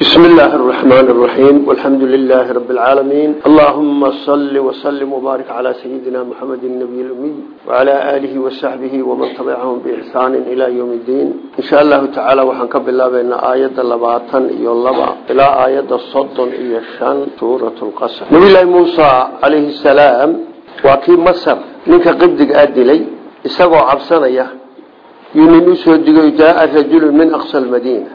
بسم الله الرحمن الرحيم والحمد لله رب العالمين اللهم صل وسلم وبارك على سيدنا محمد النبي الأمي وعلى آله وصحبه ومن تبعهم بإحسان إلى يوم الدين إن شاء الله تعالى وحنكب الله بين آية اللباطن يولبا إلى آية الصدن إيشان سورة القصر نبي الله موسى عليه السلام وكي مصر منك قبدك آدي لي إساقوا عبسنا يننسوا الدقاء جاء رجل من أقصى المدينة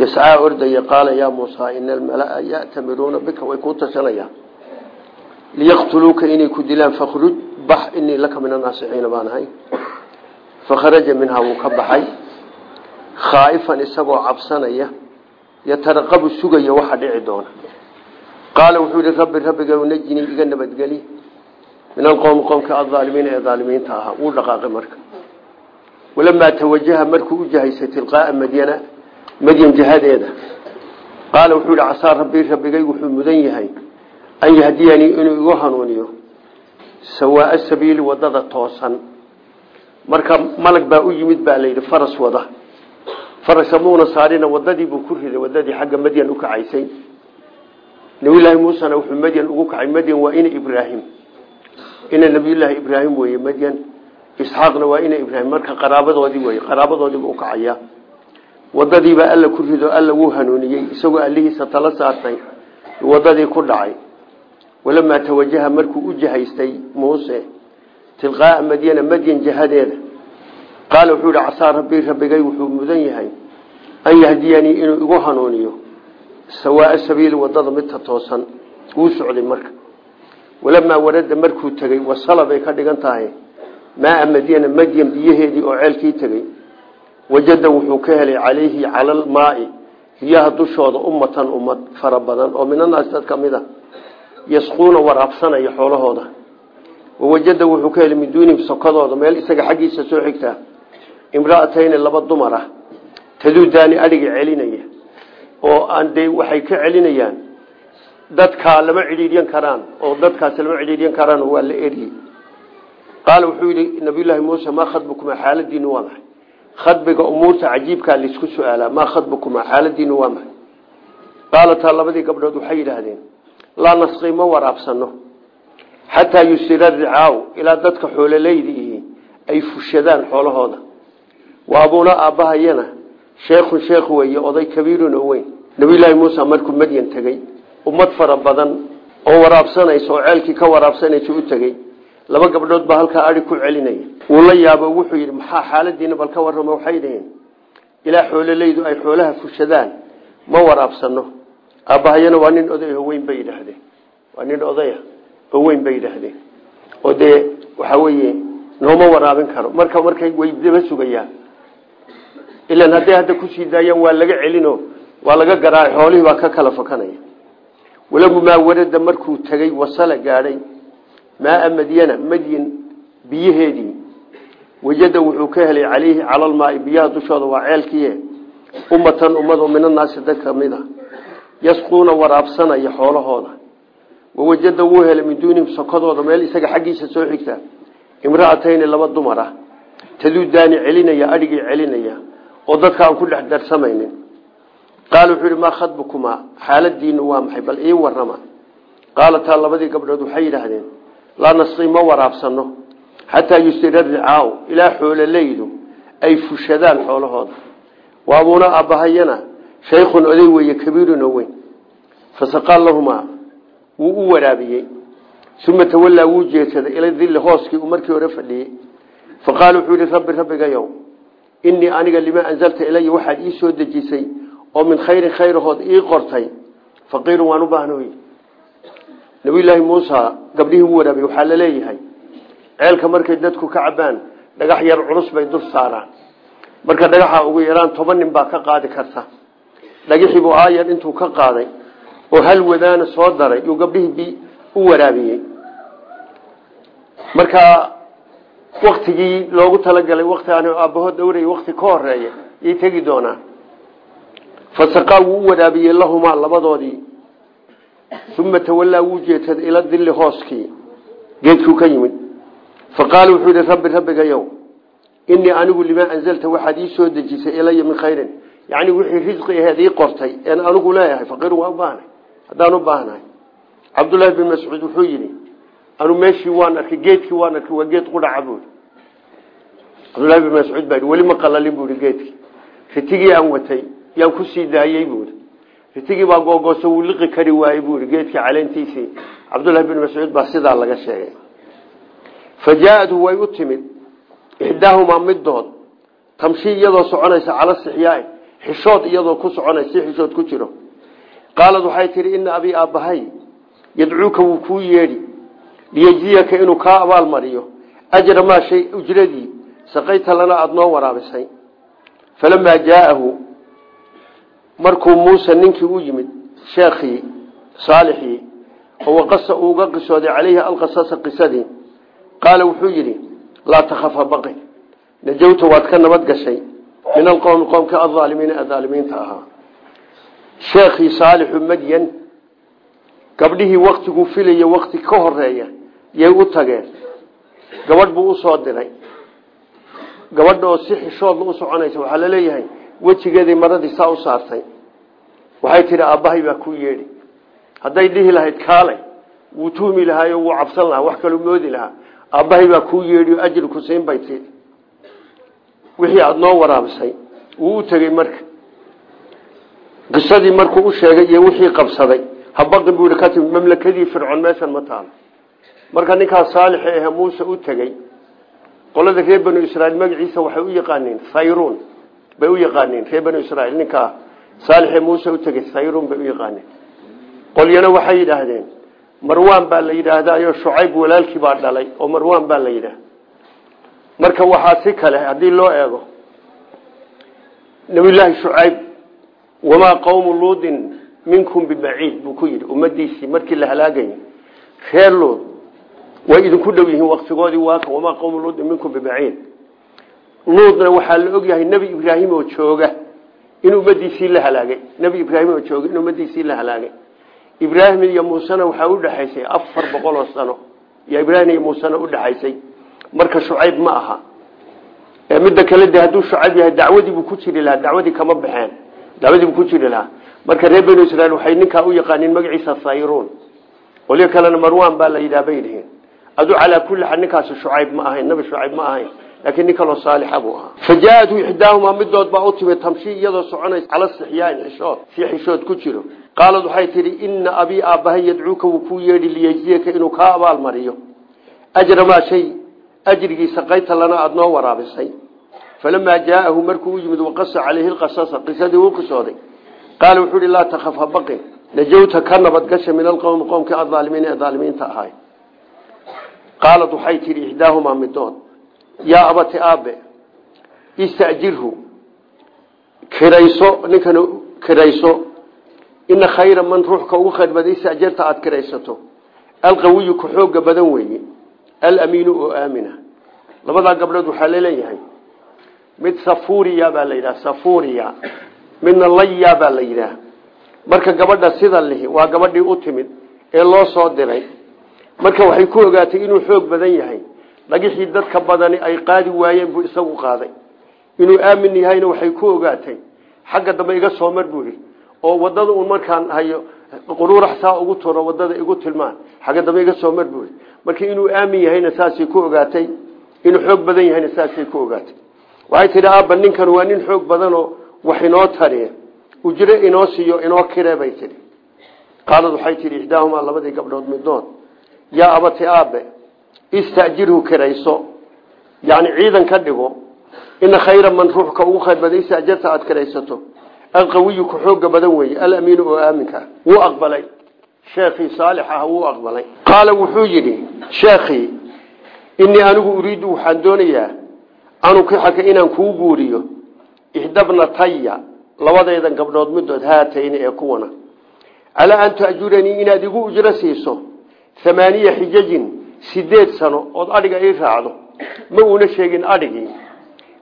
yascaa ordaya qaala yaa muusaa ina almalaa ya'tamiruuna bika way kuu tashanayaan liyaqtuluuka inay ku dilaan fakhruj bax inii laka min annaasixiina baan ahay fakharaja minhaa wuu ka baxay khaa'ifan isagoo cabsanaya yataraqabu sugaya waxa dhici doona qaala wuxuu yihi rabbi rabbiga najinii iga nabadgeli min alqowmi qowmka aaalimiina ee aalimiinta ahaa wuu dhaqaaqay marka walamaa tawajaha markuu u jahaysay tilqaaa madyana madyan jihadeeda. Qaala wuxuu yihi casaa rabbii rabbigay wuxuu mudan yahay. An yahdiyanii inuu igu hanuuniyo. Sawaaa sabiili waddada toosan. Marka malag baa u yimid baa layidhi faras wada. Farasa muuna saarina wadadiibuu ku riday wadadii xagga madyan u kacaysay. Nabiyulaahi muusena wuxuu madyan ugu kacay. Madyan waa ina ibraahim. Ina nabiyulaahi ibraahim weye madyan. Isxaaqna waa ina ibraahim wadadiibaa alla ku rido alla wuu hanuuniyey isagoo allihiisa tala saartay wadadii ku dhacay. Walamaa tawajaha markuu u jahaystay muuse tilqaaa madyana madyan jihadeeda qaala wuxuu yihi casaa rabbii rabbigay wuxuu mudan yahay an yahdiyanii inuu igu hanuuniyo sawaaa sabiili waddada midta toosan. Wuu socday marka. Walamaa warada markuu tegey wasala bay ka dhigan tahay maaa madyana madyan biyaheedii oo ceelkii tegey wajada wuxuu ka helay calayhi cala almaai biyaha dushooda ummatan ummad fara badan oo minanaas dad ka mid a yasquuna waraabsanaya xoolahooda. Wawajada wuxuu ka helay min duunihim sokodooda meel isaga xaggiisa soo xigtaa imraatayni laba dumar ah taduudaani adhiga celinaya oo aan dee waxay ka celinayaan. Dadkaa lama cidhiidyan karaan oo dadkaasi lama cidhiidyan karaan waa la eryi qaala wuxuu yihi nabiyullaahi muuse maa khadbukuma xaaladiinu waa khadbiga umuurta cajiibkaa la isku su'aalaa maa khadbukuma xaaladiinu waa maxay? Qaalataa labadii gabdhood waxay yidhaahdeen laa nasqi ma waraabsano xataa yusira ricaaw ilaa dadka xoololeyda ihi ay fushadaan xoolahooda. Wa abuuna aabbahayana sheekhun sheekh weeye oday kabiirun oo weyn. Nabiyulaahi muuse markuu madyan tegey ummad fara badan oo waraabsanaysa oo ceelkii ka waraabsanaysa u tegey laba gabdhood baa halkaa ai ku celinaya wuu la yaabo wuxuu yidhi maxaa xaaladiina bal ka warrama waxay dhaheen? Ilaa xoololeydu ay xoolaha fushadaan ma waraabsano aabbahayana waa nin oday oo weyn bay yidhaahdeen. Waa nin odaya oo weyn bay yidhaahdeen. Oo dee waxa weeye nooma waraabin karo. Marka markay way daba sugayaan. Ilan hadday hadda ku sii daayaan waa laga celino waa laga garaacay xoolihii baa ka kala fakanaya. Walagumaa warada markuu tegey wasala gaadhay maaa madyana madyan biyaheedii. Wajada wuxuu ka helay calayhi cala almaai biyaha dushooda waa ceelkiie ummatan ummado minanaasi dad ka mid a yasquuna waraabsanaya xoolahooda. Wawajada wuu helay min duunihim sokodooda meel isaga xaggiisa soo xigta. Imraatayni laba dumar ah taduudaani celinaya adhigii celinaya oo dadka aan ku dhex darsamaynin. Qaala wuxuu yihi maa khadbukumaa? Xaaladiinu waa maxay? Bal ii warama qaalataa labadii gabdhood waxay yidhaahdeen laa nasqi ma waraabsano. Xataa yusira ricaaw ilaa xoololeydu ay fushadaan xoolahooda. Wa abuuna aabbahayana shaykhun oday weeye kabiirun oo weyn. Fasaqaa lahumaa wuu u waraabiyey. Uma tawallaa wuu jeedsaday ila dilli hooskii uu markii hore fadhiyey. Faqaala wuxuu yihi rabbi rabbigayow innii aniga limaa anzalta ilaya waxaad ii soo dejisay oo min khayrin khayrahood ii qortay. Faqiirun waan u baahnoy nabiyulaahi muusa gabdhihii u waraabiyey waxaa la leeyahay ceelka markay dadku ka cabaan dhagax yar culus bay dul saaraan. Marka dhagaxa ugu yaraan toban nin baa ka qaadi karta. Dhagaxiibuu aayar intuu ka qaaday oo hal wadaana soo daray yuu gabdhihii u waraabiyey. Marka waktigii loogu talagalay wakti aan aabbahood dhowrayay wakti ka horreeya yay tegi doonaan fasaqaa wuu u waraabiyey lahumaa labadoodii uma tawallaa wuu jeedsaday ila dilli hooskii geedkuu ka yimid faqaala wuxuu yihi rabbi rabbigayow inii anigu limaa anzalta waxaad ii soo dejisay ilaya min khayrin yani wixii risqi aheed ii qortay een anigu leeyahay faqiirun waa u baahnahay haddaan u baahnahay cabdullaahi bin mascuud wuxuu yidhi anu meeshii waan arkay geedkii waan arkay waa geed qudhaca buui cabdullahi bin mascuud baa weli ma qalalin buui geedkii ritigii baa googooso wuu liqi kari waayey buui geedkii caleentiisii cabdullahi bin mascuud baa sidaa laga sheegay. Fa jaa-adu way u timid ixdaahumaa middood tamshi iyadoo soconaysa cala sixyaai xishood iyadoo ku soconaysa si xishood ku jiro. Qaalad waxay tihi ina abii aabbahay yadcuuka wuu kuu yeedhi liyejziyaka inuu kaa abaalmariyo ajra maa shay ujradii saqayta lana aada noo waraabisay. Falamaa jaa'ahu markuu muuse ninkii u yimid sheekhii saalixii oo waqasa uuga qisooday calayhi alqasasa qisadii qaala wuxuu yidhi laa takhafa baqi. Najawta waad ka nabad gashay. Min alqowmi qoomka aaalimiina ee aalimiinta ahaa. Sheekhii saalixu madyan gabdhihii waktiguu filaya wakti ka horreeya yay u tageen. Gabadh buu u soo diray. Gabadha oo si xishoodla u soconaysa waxaa la leeyahay wejigeedii maradii saa u saartay waxay tihi aabbahay baa ku yeedhi. Hadday dhihi lahayd kaale wuu tuhmi lahaayo wuu cabsan lahaa wax kaluu moodi lahaa. Aabbahay baa kuu yeedhi oo ajri ku siin bay tii wixii aada noo waraabisay wuu u tegey marka. Qisadii markuu u sheegay iyo wixii qabsaday habaqin buu ka timi mamlakadii fircoon meeshan ma taalo marka ninkaas saalixi ahe muuse u tegey qolada reer banu israiil magaciisa waxay u yaqaaniin sayruun bay u yaqaaniin. Reer banu israiil ninkaa saalixee muuse u tegey sayruun bay u yaqaaniin qolyana waxay yidhaahdeen marwaan baa la yidhaahdayo shucayb walaalkii baa dhalay oo marwaan baa la yidhaah marka waxaa si kale haddii loo eego nabiyullaahi shucayb wamaa qowmu luudin minkum bibaciid buu ku yidhi ummadiisii markii la halaagayay. Reer luud way idinku dhow yihiin waktigoodii waaka wamaa qowmu luudin minkum la ogyahay nebi ibraahim oo in ummadiisii la halaagay. Nebi ibraahim oo jooga in ummadiisii la halaagay. Ibraahim iyo muusena waxaa udhexaysay afar boqol sano. Iyo ibraahim iyo muusena udhexaysay marka shucayb ma aha. Midda kale de shucayb yahay dacwadii buu ku jiri lahaa. Dacwadii kama baxeen. Dacwadii buu ku jiri lahaa. Marka reer banu israiil waxay ninkaa u yaqaaniin magaciisa sayruun. Qolyo kalena marwan baa la yidhaha bay yihiin adu calaa kulli ninkaasi shucayb ma ahayn nabi shucayb ma ahayn laakiin nin kaloo saalixa buu ahaa. Fa jaa-atu ixdaahumaa midood baa u timid tamshi iyadoo soconaysa cala sixyaain xishood si xishood ku jiro. Qaalad waxay tidhi ina abii aabbahay yadcuuka wuu kuu yeedhi liyejziyaka inuu kaa abaalmariyo ajra maa shay ajrigiisa qayta lana aada noo waraabisay. Falamaa jaa'ahu markuu u yimid waqasa calayhi lqasasa qisadii uu qisooday. Qaala wuxuu ihi laa takhaf ha baqin. Najawta ka nabadgasha min alqowmi qowmka adaalimiina ee daalimiinta yaa abati aabe istajirhu kirayso ninkan kirayso ina khayra man ruuxka ugu khayr badan istajarta aada kiraysato. Alqawiyu ku xooga badan weeye alamiinu oo aamina. Labadaa gabdhood waxaa la leeyahay mid safuriya baa la yidhaha safuriya. Midna laya baa la yidhaah. Marka gabadha sida lihi waa gabadhii u timid ee loo soo diray. Marka waxay ku ogaatay inuu xoog badan yahay dhagixii dadka badani ay qaadi waayeen buu isagu qaaday. Inuu aamin yahayna waxay ku ogaatay. Xagga dambe iga soo mar oo waddada uun markaan hayo quruurax saa ugu turo waddada igu tilmaan. Xagga dambe iga soo mar buu yidhi. Marka inuu aamin yahayna saasay ku ogaatay. Inuu xoog badan yahayna saasay ku ogaatay. Waxay tidhi aabba ninkan waa nin xoog badanoo wax inoo tariye. Ujre inoo siiyo inoo kire bay tidhi. Qaalad waxay tidhi ixdaahumaa labadii gabdhood midood. Yaa abati aabe istajirhu kirayso yani ciidan ka dhigo ina khayra man ruuxka ugu khayr badan aada kiraysato alqawiyu ku xooga badan weeye alamiinu oo aaminka wuu aqbalay. Sheekhii saalix ah wuu aqbalay. Qaala wuxuu yidhi sheekhii inii anigu uriidu waxaan doonayaa anukixaka inaan kuu guuriyo ixdabna taya labadaydan gabdhood midood haatayni ee kuwana. Calaa an taajuranii inaad igu ujro siiso amaaniya xijajin sideed sano ood adhiga ii raacdo ma uuna sheegin adhigii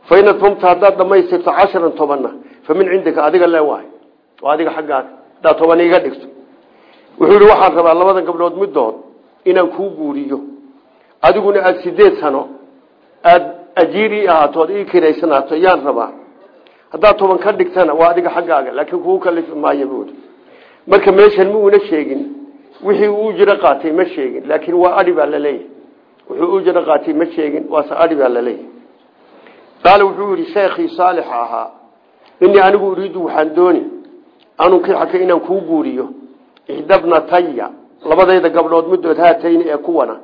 fain atmamta haddaad dhamaystirto casharan tobanna fa min cindika adiga le waay oo adiga xaggaada haddaad toban iga dhigto. Wuxuu yihi waxaan rabaa labadan gabdhood midood inaan kuu guuriyo. Adiguna aada sideed sano aada ajiir ii ahaato ood ii kiraysanaato yaan rabaa. Haddaad toban ka dhigtana waa adiga xaggaaga laakiin kugu kalifi maayo buuri marka meeshan ma una sheegin wixii uu ujiro qaatay ma sheegin. Laakiin waa adhi baa la leeyahay wuxuu ujiro qaatay ma sheegin. Waase adhi baa la leeyahay qaala wuxuu yihi sheekhii saalix ahaa inii anigu uriidu waxaan dooni anunkixaka inaan kuu guuriyo. Ixdabnataya labadayda gabdhood midood haatayni ee kuwana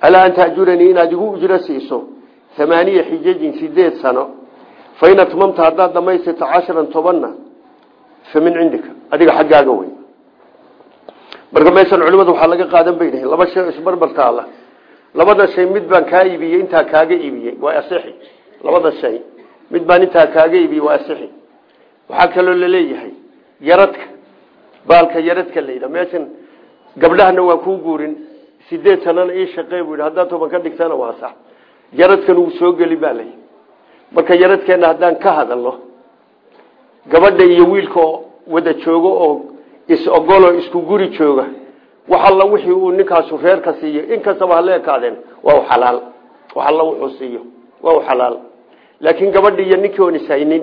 alaa an taajuranii inaad igu ujro siiso amaaniya xijajin sideed sano. Fain atmamta haddaad dhamaystirto casharan tobanna fa min cindika. Adiga xaggaaga wey marka meeshan culimadu waxaa laga qaadan bay dhahen laba shay isbarbar taala labada shay mid baan kaa iibiyey intaa kaaga iibiyey waa asixi. Labada shay mid baan intaa kaaga iibiyey waa asixi. Waxaa kaloo la leeyahay yaradka baalka yaradka la yidha meeshan gabdhahana waa kuu guurin. Sideed sanana ii shaqee buu yidhi toban ka dhigtana waa sax. Yaradkan wuu soo geli baa marka yaradkeena haddaan ka hadalno gabadha iyo wiilka oo wada joogo oo is-ogoloo isku guri jooga. Wax alla wixii uu ninkaasu reerka siiyo. Inkastaba hala ekaadeen waa xalaal. Wax alla wuxuu siiyo waa xalaal. Laakiin gabadhi ninkii oon ishaynin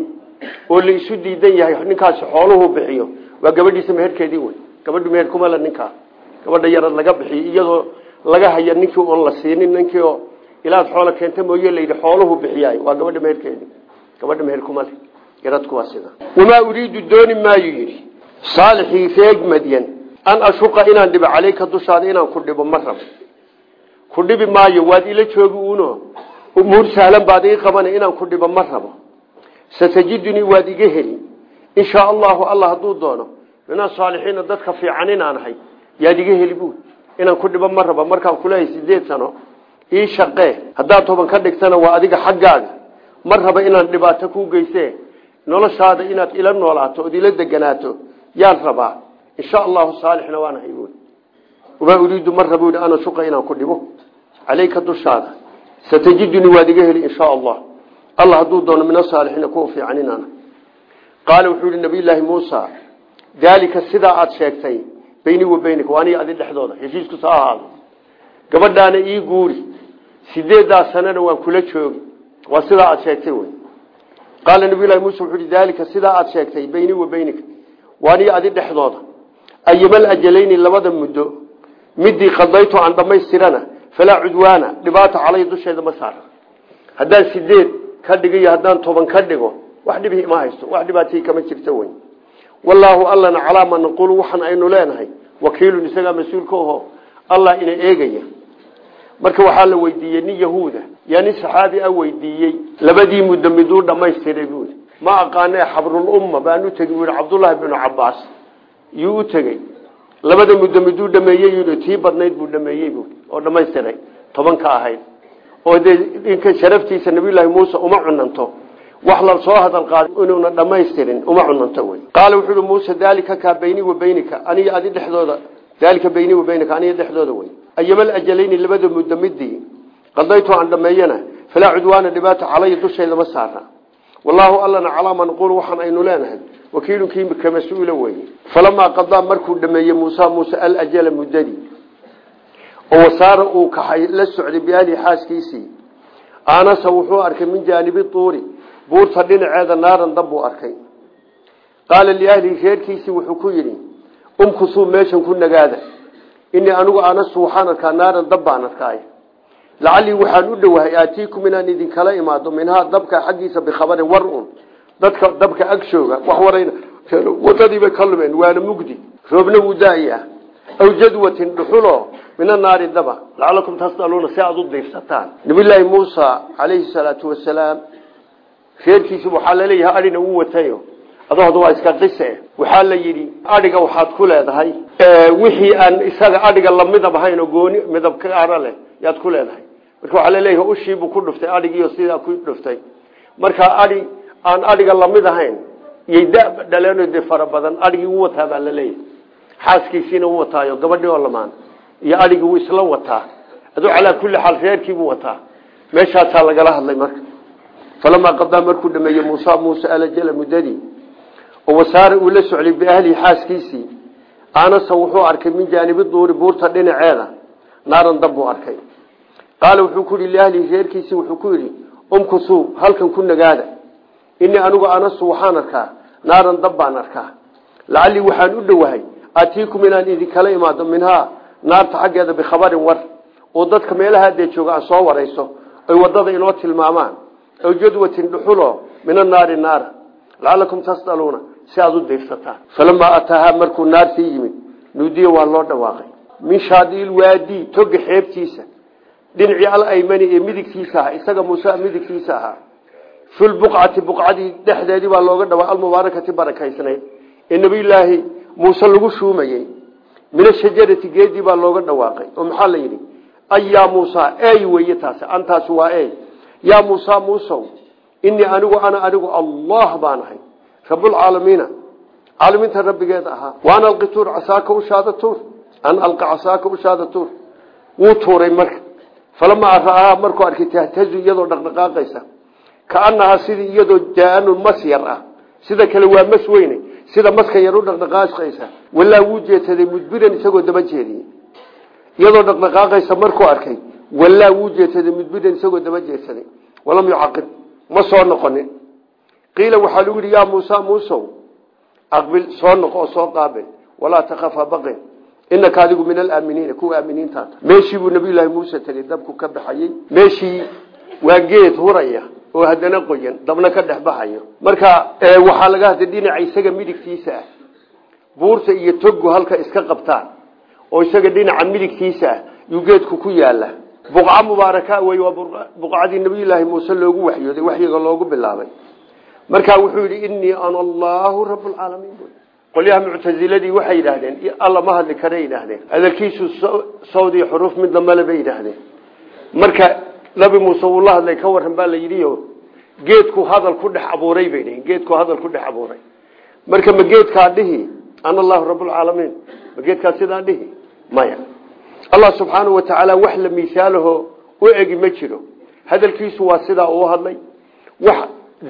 oo la isu diidan yahay ninkaasi xooluhu bixiyo waa gabadhiisa meherkeedii wey gabadhu meher kumale ninkaa. Gabadha yarad laga bixiyo iyadoo laga haya ninkii oon la siinin ninkii oo ilaad xoola keenta mooye layidhi xooluhu bixiyaay. Waa gabadha meherkeedii. Gabadha meher kumale yaradku waa sida. Wamaa uriidu dooni maayu yidhi saalixii reeg madyan an ashuqa inaan dhibo caleyka dushaada inaan ku dhibo ma rabo ku dhibi maayo waad ila joogi uuno? Umuur sahlan baad ii qabana inaan ku dhibo ma rabo satajidunii waad iga heli inshaa allahu alla hadduu doono min asaalixiina dadka fiican inaan ahay yaad iga heli buud inaan ku dhibo ma rabo markaan kuleehay sideed sano ii shaqee. Haddaad toban ka dhigtana waa adiga xaggaaga. Ma raba inaan dhibaato kuu geyse noloshaada inaad ila noolaato ood ila deganaato yaan rabaa. Insha allahu saalixna waan ahay buui wamaa uriidu ma rabo i ana shuqa inaan ku dhibo? Caleyka dushaada. Satajidunii waad iga heli inshaa allah. Allah hadduu doono min asaalixiina kuwa fiican inaan qaala wuxuu yihi nabiyllaahi muusa daalika sidaa aada sheegtay beynii wa beynika waa aniga adi dhexdooda heshiisku sa ahaado. Gabadhaana ii guuri sideedaa sanana waan kula joogi waa sidaa aada sheegtay wey qaala waa aniga adi dhexdooda. Ayamal ajalayni labada muddo midii qadaytu aan dhammaystirana falaa cudwaana dhibaata calay dusheeda ma saara. Haddaan sideed ka dhigiyo haddaan toban ka dhigo wax dhibi ima haysto wax dhibaatii kama jirto wey wallaahu allana calaa ma naquulu waxaan aynu leenahay wakiilun isagaa mas'uulka aho allah ina eegaya. Marka waxaa la weydiiyey nin yahuuda yaa nin saxaabi a weydiiyey labadii muddo miduu dhamaystiray buui ma aqaanee xabrulumma baan u tegi bui cabdullaahi binu cabaas yuu u tegey. Labada muddo miduu dhameeyey tii badnayd buu dhameeyey oo dhamaystiray toban ka ahayd. Oo dee ninka sharaftiisa nabiyullaahi muuse uma cunanto wax la soo hadal qaad inuuna dhamaystirin uma cunanto wey. Qaala wuxuu uhi muuse daalika kaa beynii wa beynika aniga adi dhexdooda daalika beynii wa beynika aniga dhexdooda wey. Ayamal ajalayni labada muddo midii qadaytu aan dhameeyana falaa cudwaana dhibaata calaya ma saara wallaahu allana calaa ma naquulu waxaan aynu leenahay. Wakiilunkii ka mas'uula weye falamaa qadaa markuu dhameeyey muusa muuse alajala muddadii oo wasaara uu kaxay la socday biahlihi xaaskiisii. Aanasa wuxuu arkay min jaanibi tuuri buurta dhinaceeda naaran dab buu arkay. Qaala liahlihi reerkiisii wuxuu ku yidhi umkusuu meeshan ku nagaada. Inii anigu anastu waxaan arkaa naaran dab baan arkaay lacallii waxaan u dhowahay aatiikum inaan idinkala imaado minhaa dabka xaggiisa bikhabarin war un dadka dabka agshooga wax warayna wadadiibay ka lumeen waana mugdi roobna wuu aw jadwatin dhuxulo min anaari daba lacalakum tasdaluuna si aada u diirsataan nabiyllaahi muusa calayhi salaatu wasalaam reerkiisi waxaa la leeyahay adhina watayo adooda waa iska qise waxaa la yidhi adhiga waxaad ku leedahay wixii aan isaga adhiga lamidab ahayn oo gooni midab kaara leh yaad ku leedahay marka waxaa la leeyahay ushiibuu ku dhuftay adhigiiyo sidaa ku dhuftay. Marka adhi aan adhiga la mid ahayn iyay da dhaleeno dee fara badan adhigii wataa baa la leeyahay xaaskiisiina u wataayo gabadhii oo lamaan iyo adhigii wuu isla wataa. Aduu calaa kulli xaal reerkiibuu wataa. Meeshaasaa lagala hadlay marka. Falamaa qadaa markuu dhameeyey muusa muuse alajala muddadii oo wasaare uu la socday biahlihi xaaskiisii. Aanasa wuxuu arkay min jaanibi duuri buurta dhinaceeda naaran dab buu arkay qaala wuxuu ku yihi liahlihi reerkiisii wuxuu ku yidhi umkusuu halkan ku nagaada inii anigu anasu waxaan arkaa naaran dab baan arkaa lacallii waxaan u dhowahay atiikum inaan idinkala imaado minhaa naarta xaggeeda bikhabarin war oo dadka meelaha dee jooga aan soo warayso oy waddada inoo tilmaamaan ow jadwatin dhuxulo min annaari naara lacalakum tasdaluuna si aada u diirsataan falamaa ataahaa markuu naartii yimid nuudiya waa loo dhawaaqay min shaadiil waadi toga xeebtiisa dhinacii alaymani ee midigtiisa ahaa isaga muuse midigtiisa ahaa. Filbuqcati buqcadii dhexdeedii baa looga dhawaa almubaarakati barakaysnayd ee nabiyulaahi muuse lagu shuumayey min ashajarati geedii baa looga dhawaaqay oo maxaa la yidhi? Ay yaa muusa ey weye taasi antaasi waa ey. Yaa muusa muusow inii anigu ana anigu allah baan ahay. Rabulcaalamiina caalamiinta rabbigeed ahaa. Waan alqi tuur casaaka ushaada tuur. An alqa casaaka ushaada tuur. Wuu tuuray marka falamaa ra'ahaa markuu arkay tahtazu iyadoo dhaqdhaqaaqaysa kaanahaa sidii iyadoo jaaanun mas yar ah sida kale waa mas weyne sida maska yar u dhaqdhaqaaqaysa walaa wuu jeedsaday mudbiran isagoo daba jeediyey iyadoo dhaqdhaqaaqaysa markuu arkay walaa wuu jeedsaday mudbiran isagoo daba jeedsaday walam yucaqib ma soo noqonin qiila waxaa lagu yidhi yaa muusa muusow aqbil soo noqo oo soo qaabil walaa takaf ha baqin inaka adigu min alaaminiina kuwa aaminiintaata meeshii buu nabiyullaahi muuse tegey dabku ka baxayey meeshii waa geed huraya oo haddana qoyan dabna ka dhex baxayo marka waxaa laga hadlay dhinaca isaga midigtiisa ah buurta iyo togu halka iska qabtaan oo isaga dhinaca midigtiisa ah yuu geedku ku yaalla buqca mubaaraka wey waa buqcadii nabiyullaahi muuse loogu waxyooday waxyiga loogu bilaabay marka wuxuu yidhi inii ana allahu rablcaalamiin qolyaha muctasiladii waxay yidhaahdeen alla ma hadli kara yidhaahdeen. Hadalkiisu sawdi xuruuf midna male bay yidhaahdeen. Marka nabi muuse wuu la hadlay ka waran baa la yidhi geedku hadal ku dhex abuuray bay geedku hadal ku dhex abuuray. Marka ma geedkaa dhihi? Ana allahu rablcaalamiin ma geedkaa sidaa dhihi? Maya. Allah subxaanau watacaala wax la miisaalaho u egi ma jiro. Hadalkiisu waa sidaa uu hadlay. Wax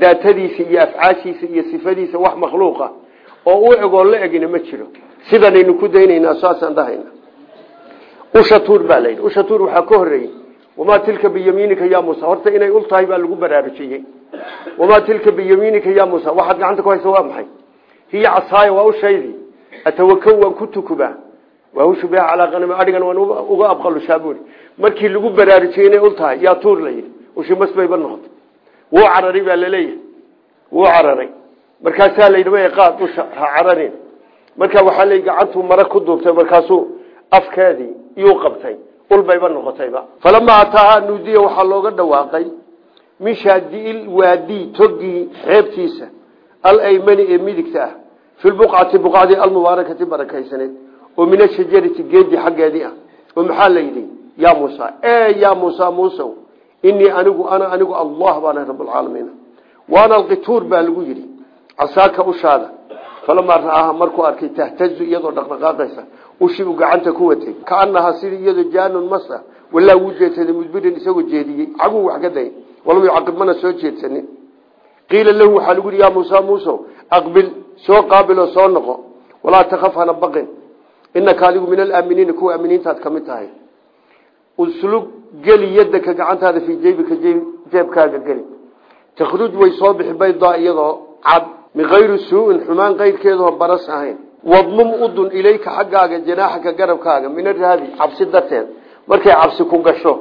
daatadiisa iyo afcaashiisa iyo sifadiisa wax makhluuqa oo u egoo la egina ma jiro. Sidanaynu ku daynaynaa saasaan dhahayna. Usha tuur baa layidhi usha tuur waxaa ka horeeyey wamaa tilka biyamiinika ya muusa horta inay ul tahay baa lagu baraarujiyey. Wamaa tilka biyamiinika ya muusa waxaad gacanta ku haysa waa maxay? Hiya casaaya waa ushaydii atawakaw waan ku tukubaa waahushu biha calaa qanami adhigan waan uga abqalushaa buuri markii lagu baraarujiyey inay tahay yaa tuur layidhi ushi masbayba noqotay. Wuu cararay baa la leeyahay wuu cararay markaasaa layidhi way qaad usha ha cararin marka waxaa la gacantuu mara ku duubtay markaasuu afkeedii iyuu qabtay ulbayba noqotayba. Falamaa ataahaa nuudiya waxaa looga dhawaaqay min shaadiil waadi togii xeebtiisa alaymani ee midigta ah fi lbuqcati buqacdii almubaarakati barakaysaneed oo min ashajarati geedii xaggeedii ah. Oo maxaa la yidhi? Yaa muusa e yaa muusa muusow inii anigu ana anigu allah baana rablcaalamiin waana alqituur baa lagu yidhi casaaka ushaada falamaa ra'aaha markuu arkay tahtazu iyadoo dhaqdhaqaaqaysa ushii uu gacanta ku watay. Kaanahaa sidii iyadoo jaanun masa walaa wuu jeedsaday mudbirin isagoo jeediyey. Caguu wax ka day walam yucaqib soo jeedsanin. Qiila lahu waxaa lagu yidhi yaa muusa muuso aqbil soo qaabiloo soo noqo. Walaa takaf hana baqin. Inaka adigu min alaaminiina kuwa aaminiintaad ka mid tahay. Uslug geli gacantaada fii jeybika jeebkaaga geli. Takhruj way soo bixi baydaa iyadoo cad min kayri suu-in xumaan qayrkeedaoo baras ahayn. Wadmum udun ilayka xaggaaga janaaxaka garabkaaga min araabi cabsi darteed. Markay cabsi ku gasho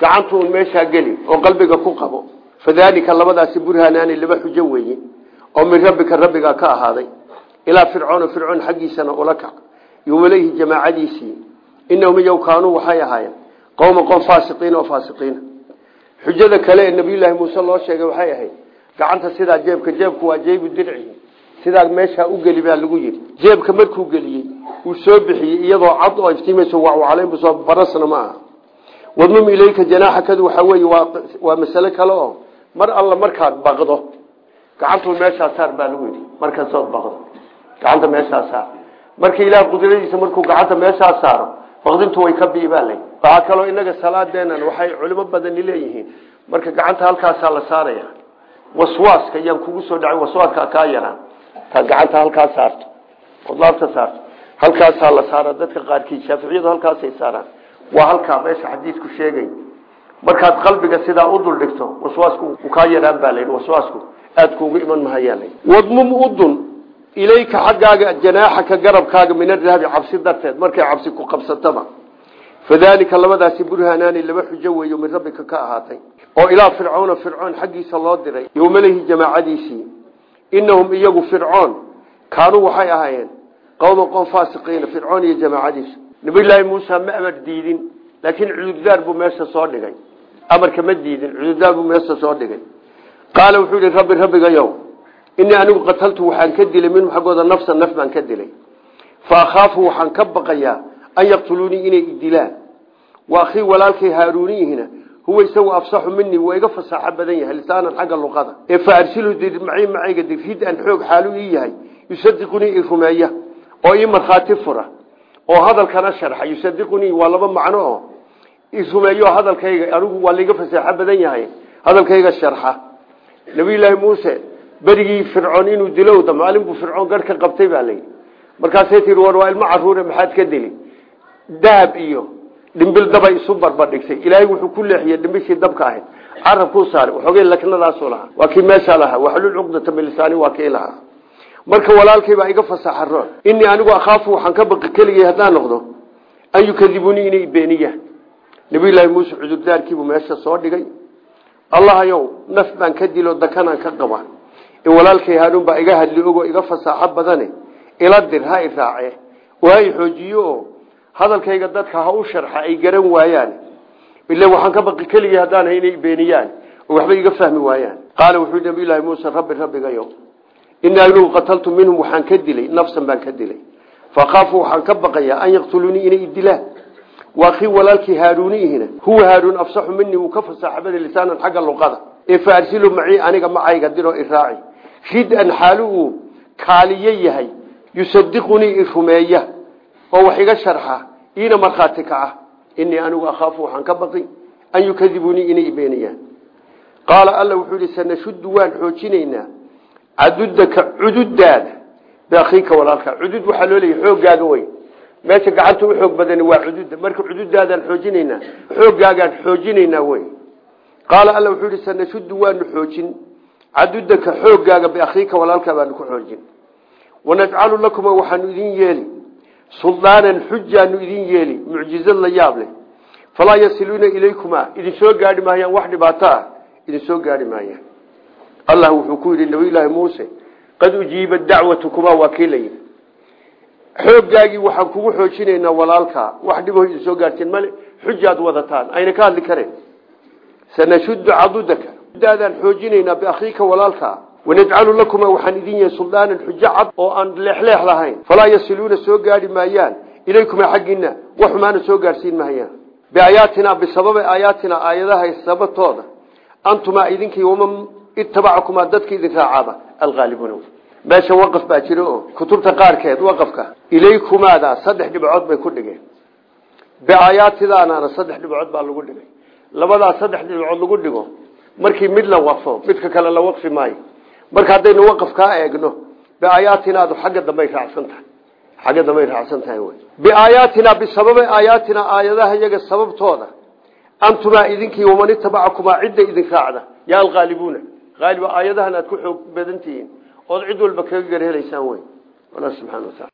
gacantu un meeshaa geli oo qalbiga ku qabo. Fadaalika labadaasi burhaanaani laba xujo weeye oo min rabbika rabbigaa ka ahaaday. Ilaa fircoona fircoon xaggiisana ula kac. Iyo walayhi jamaacadiisii inahum iyow kaanuu waxay ahaayeen qowma qoom faasiqiin oo faasiqiina xujada kale ee nabiyullaahi muuse loo sheegay waxay ahayd gacanta sidaa jeebka jeebku waa jeebu dircihi sidaa meeshaa u geli baa lagu yidhi. Jeebka markuu geliyey uu soo bixiyey iyadoo cad oo iftiimayso wacwacalaynbusoo barasna ma aha. Wadmum ilayka janaaxakadu waxaa weeye waa masale kale oo mar alla markaad baqdo. Gacantuu meeshaa saar baa lagu yidhi markaasood baqdo. Gacanta meeshaa saar. Marka ilaah qudradiisa markuu gacanta meeshaa saaro baqdintu way ka biibaalay waxaa kaloo inaga salaadeenan waxay culimo badani leeyihiin. Marka gacanta halkaasaa la saaraya waswaaska yaan kugu soo dhacay waswaaska kaa yaraan. Taad gacanta halkaa saarto. Ood laabta saarto halkaasaa la saara dadka qaarkiid shaaficiyadu halkaasay saaraan. Waa halkaa meesha xadiidku sheegay. Markaad qalbiga sidaa u dul dhigto waswaasku kaa yaraan baa layidhi waswaasku aada kuugu iman mahayaan wadmum udun ilayka xaggaaga janaaxaka garabkaaga min arahbi cabsi darteed. Markay cabsi ku qabsataba fadalika labadaasi burhanaani laba xujo weeyo min rabbika ka ahaatay. Oo ilaa fircoona fircoon xaggiisa loo diray yowmalehi jamaacadiisii. Inahum iyagu fircoon kaanuu waxay ahaayeen qowman qoom faasiqiina fircoon iyo jamaacadiisu nabiyulaahi muusa ma amar diidin laakiin cudurdaar buu meesha soo dhigay. Amarka ma diidin cudurdaar buu meesha soo dhigay. Qaala wuxuu yihi rabbi rabbigayow inii anigu qataltu waxaan ka dilay minhum xaggooda nafsan naf baan ka dilay. Fa akhaafu waxaan ka baqayaa an yaqtuluunii inay idilaan wa akhii walaalkay haaruuniyihina huwa isagu afsaxu minii waa iga fasaaxo badan yahay lisaanan xagga luqada. Ee fa arsilhu dir maci macayga dir rid an xoog xaalu ii yahay yusadiqunii i rumeeya oo ii markhaati fura oo hadalkana sharxa. Yusadiqunii waa laba macno oo i rumeeyo hadalkayga anigu waa laiga fasaaxo badan yahay hadalkayga sharxa. Nabiyulaahi muuse berigii fircoon inuu dilowda maalin buu fircoon garh ka qabtay baa layidhi markaasay ilmo caruure maxaad dili dahab iyo dhimbil dabay isu barbadhigtay ilaahay wuxuu ku leexiyey dhimbishii dabka ahayd. Carabkuu saaray waxoogay laknadaasu lahaa. Waa kii meesha lahaa. Waxlul cuqdata bilisaani waa kii lahaa. Marka walaalkay baa iga fasaxa roon. Inii anigu akhaafu waxaan ka baqi keligay haddaan noqdo an yukadibunii inay beeniyaan. Nabiyullaahi muuse cudurdaarkiibuu meesha soo dhigay. Allahayow naf baan ka dilo dakanaan ka qaba in walaalkay haanuun baa iga hadli ogoo iga fasaaxo badane ila dir ha i raace ha i xoojiyo oo hadalkayga dadka ha u sharxa ay garan waayaan. Ila waxaan ka baqi keligii haddaan hay inay beeniyaan oo waxba iga fahmi waayaan. Qaala wuxuu nabiyullaahi muuse rabbi rabbigayo inii anigu qataltu minhum waxaan ka dilay nafsan baan ka dilay. Fakhaafu waxaan ka baqayaa an yaqtuluunii inay idilaan waa kii walaalkii haaruunihina huwa haaruun afsaxu minii wuu ka fasaaxabada lisaanan xagga luqada. Ee fa arsilu aniga macayga diroo iraaci rid-an xaalu uu kaaliyo yahay yusadiqunii i rumeeya oo wax iga sharxa iina markhaati kaca inii anigu akhaafu waxaan ka baqi an yukadibunii inay ibeeniyaan qaala alla wuxuu yihi sanashuddu waan xoojinaynaa cadudaka cududaada biakhiika walaalka. Cudud waxaa loo leeyahy xooggaaga weyn. Meesha gacanta u xoog badani waa cududa marka cududaadaan xoojinaynaa xooggaagaan xoojinaynaa wey qaala alla wuxuu yihi sanashuddu waanu xoojin cadudaka xooggaaga biakhiika walaalkaa baanu ku xoojin. Wanajcalu lakuma waxaanu idin yeeli suldaanan xujaanu idin yeeli mucjizad la yaab leh. Falaa yasiluuna ilaykumaa idin soo gaadhi maayaan wax dhibaato ah idin soo gaadhi maayaan. Allah wuxuu ku yidhi nabiyulaahi muuse qad ujiibat dacwatukumaa waa kii la yidhi. Xooggaagii waxaan kugu xoojinaynaa walaalkaa wax dhibaho idin soo gaarteen male xujaad wadataan ayna ka hadli kareen. Sanashuddu cadudaka daadaan xoojinaynaa biakhiika walaalkaa wanajcalu lakuma waxaan idin yahay suldaanan xujo cad oo aan leexleex lahayn falaa yasiluuna soo gaadhi maayaan ilaykuma xaggiina wax xumaana soo gaadhsiin mahayaan biaayaatinaa bisababi aayaatinaa aayadaha sababtooda antumaa idinkii waman itabacakumaa dadka idin raacaaba alhaalibuuna meesha waqaf baa jira oo kutubta qaarkeed waqafka ilaykumaada saddex dhibcood bay ku dhigeen biaayaatidaanaana saddex dhibcood baa lagu dhigay labadaas saddex dhibcood lagu dhigo markii mid la waqfo midka kale la marka haddaynu waqaf kaa eegno biaayaatinaadu xagga dambay raacsan tahay. Xagga dambay raacsan tahay wy biaayaatinaa bisababi aayaatinaa aayadaha iyaga sababtooda. Antumaa idinkii waman itabacakumaa cidda idin raacda. Yaa alhaalibuuna haaliba aayadahan aad ku xoog badan tihiin. Ood cid walba kaga garhelaysaan wey alla subxana wataala